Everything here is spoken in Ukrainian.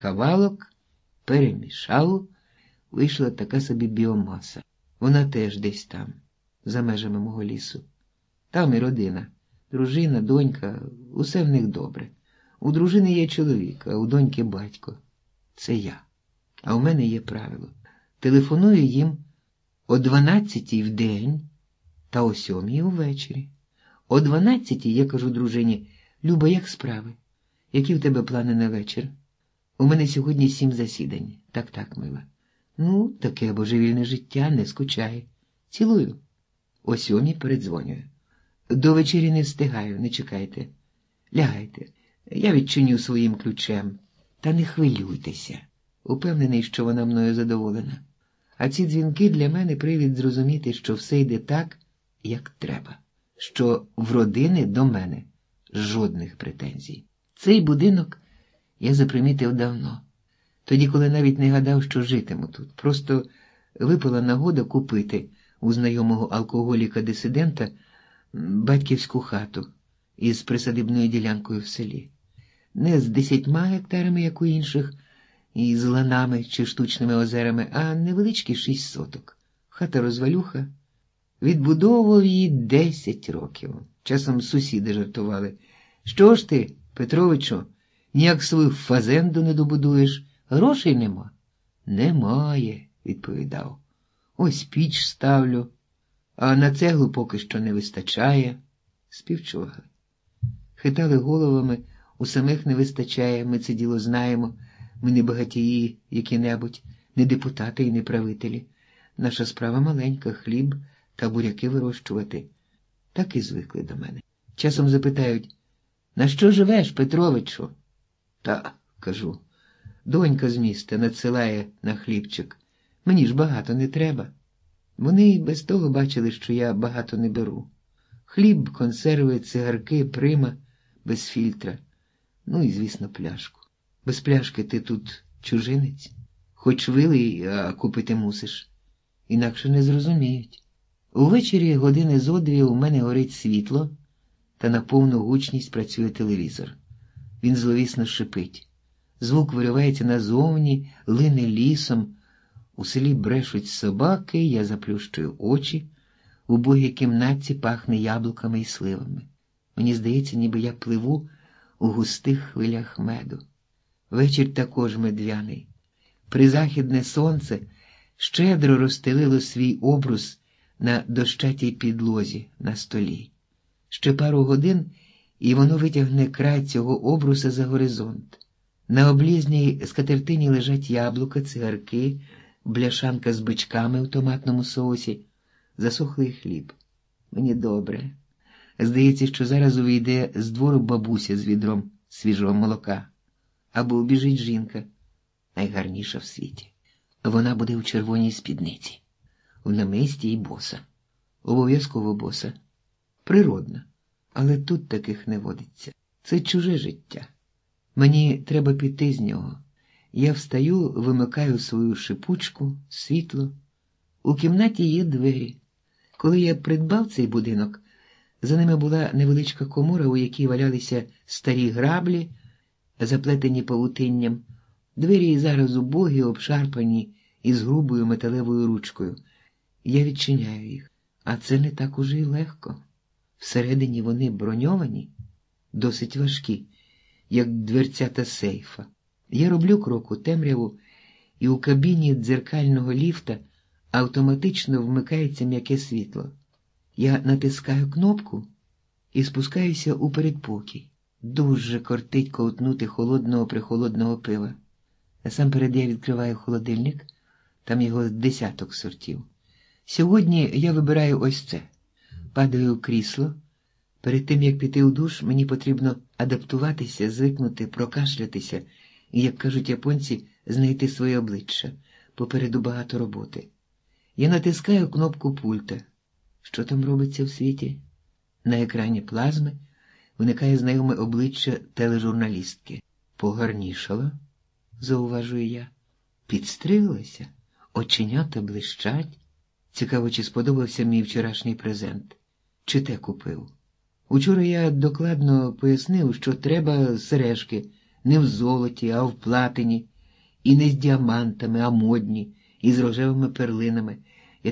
Кавалок перемішав, вийшла така собі біомаса. Вона теж десь там, за межами мого лісу. Там і родина, дружина, донька, усе в них добре. У дружини є чоловік, а у доньки батько. Це я. А у мене є правило. Телефоную їм о 12 в день та о 7 увечері. О 12 я кажу дружині, Люба, як справи? Які в тебе плани на вечір? У мене сьогодні сім засідань. Так, так, мила. Ну, таке божевільне життя не скучає. Цілую. О сьомій передзвонюю. До вечері не встигаю, не чекайте. Лягайте. Я відчиню своїм ключем. Та не хвилюйтеся. Упевнений, що вона мною задоволена. А ці дзвінки для мене привід зрозуміти, що все йде так, як треба, що в родини до мене жодних претензій. Цей будинок я запримітив давно, тоді, коли навіть не гадав, що житиму тут. Просто випала нагода купити у знайомого алкоголіка-дисидента батьківську хату із присадибною ділянкою в селі, не з десятьма гектарами, як у інших, і з ланами чи штучними озерами, а невеличкі шість соток. Хата розвалюха. Відбудовував її десять років. Часом сусіди жартували. Що ж ти, Петровичу, ніяк свою фазенду не добудуєш, грошей нема? Немає, відповідав. Ось піч ставлю, а на цеглу поки що не вистачає. Співчували. Хитали головами, у самих не вистачає, ми це діло знаємо. Ми не багатії які-небудь, не депутати і не правителі. Наша справа маленька, хліб та буряки вирощувати. Так і звикли до мене. Часом запитають, на що живеш, Петровичу? Та, кажу, донька з міста надсилає на хлібчик. Мені ж багато не треба. Вони без того бачили, що я багато не беру. Хліб, консерви, цигарки, прима, без фільтра. Ну і, звісно, пляшку. Без пляшки ти тут чужинець, хоч вилий, а купити мусиш. Інакше не зрозуміють. Увечері години зо дві у мене горить світло, та на повну гучність працює телевізор. Він зловісно шипить. Звук виривається назовні, лине лісом. У селі брешуть собаки, я заплющую очі, в убогій кімнатці пахне яблуками і сливами. Мені здається, ніби я пливу у густих хвилях меду. Вечір також медвяний. Призахідне сонце щедро розстелило свій обрус на дощатій підлозі на столі. Ще пару годин, і воно витягне край цього обруса за горизонт. На облізній скатертині лежать яблука, цигарки, бляшанка з бичками в томатному соусі, засохлий хліб. Мені добре. Здається, що зараз увійде з двору бабуся з відром свіжого молока або убіжить жінка, найгарніша в світі. Вона буде у червоній спідниці, в намисті й боса. Обов'язково боса. Природна, але тут таких не водиться. Це чуже життя. Мені треба піти з нього. Я встаю, вимикаю свою шипучку, світло. У кімнаті є двері. Коли я придбав цей будинок, за ними була невеличка комора, у якій валялися старі граблі заплетені павутинням, двері зараз убогі, обшарпані із грубою металевою ручкою. Я відчиняю їх, а це не так уже й легко. Всередині вони броньовані, досить важкі, як дверцята сейфа. Я роблю крок у темряву, і у кабіні дзеркального ліфта автоматично вмикається м'яке світло. Я натискаю кнопку і спускаюся у передпокій. Дуже кортить ковтнути холодного прихолодного пива. Насамперед я відкриваю холодильник, там його десяток сортів. Сьогодні я вибираю ось це. Падаю в крісло. Перед тим, як піти у душ, мені потрібно адаптуватися, звикнути, прокашлятися і, як кажуть японці, знайти своє обличчя. Попереду багато роботи. Я натискаю кнопку пульта. Що там робиться в світі? На екрані плазми виникає знайоме обличчя тележурналістки. Погарнішала, зауважую я, підстриглася, оченята блищать. Цікаво, чи сподобався мій вчорашній презент, чи те купив. Учора я докладно пояснив, що треба сережки не в золоті, а в платині, і не з діамантами, а модні, і з рожевими перлинами,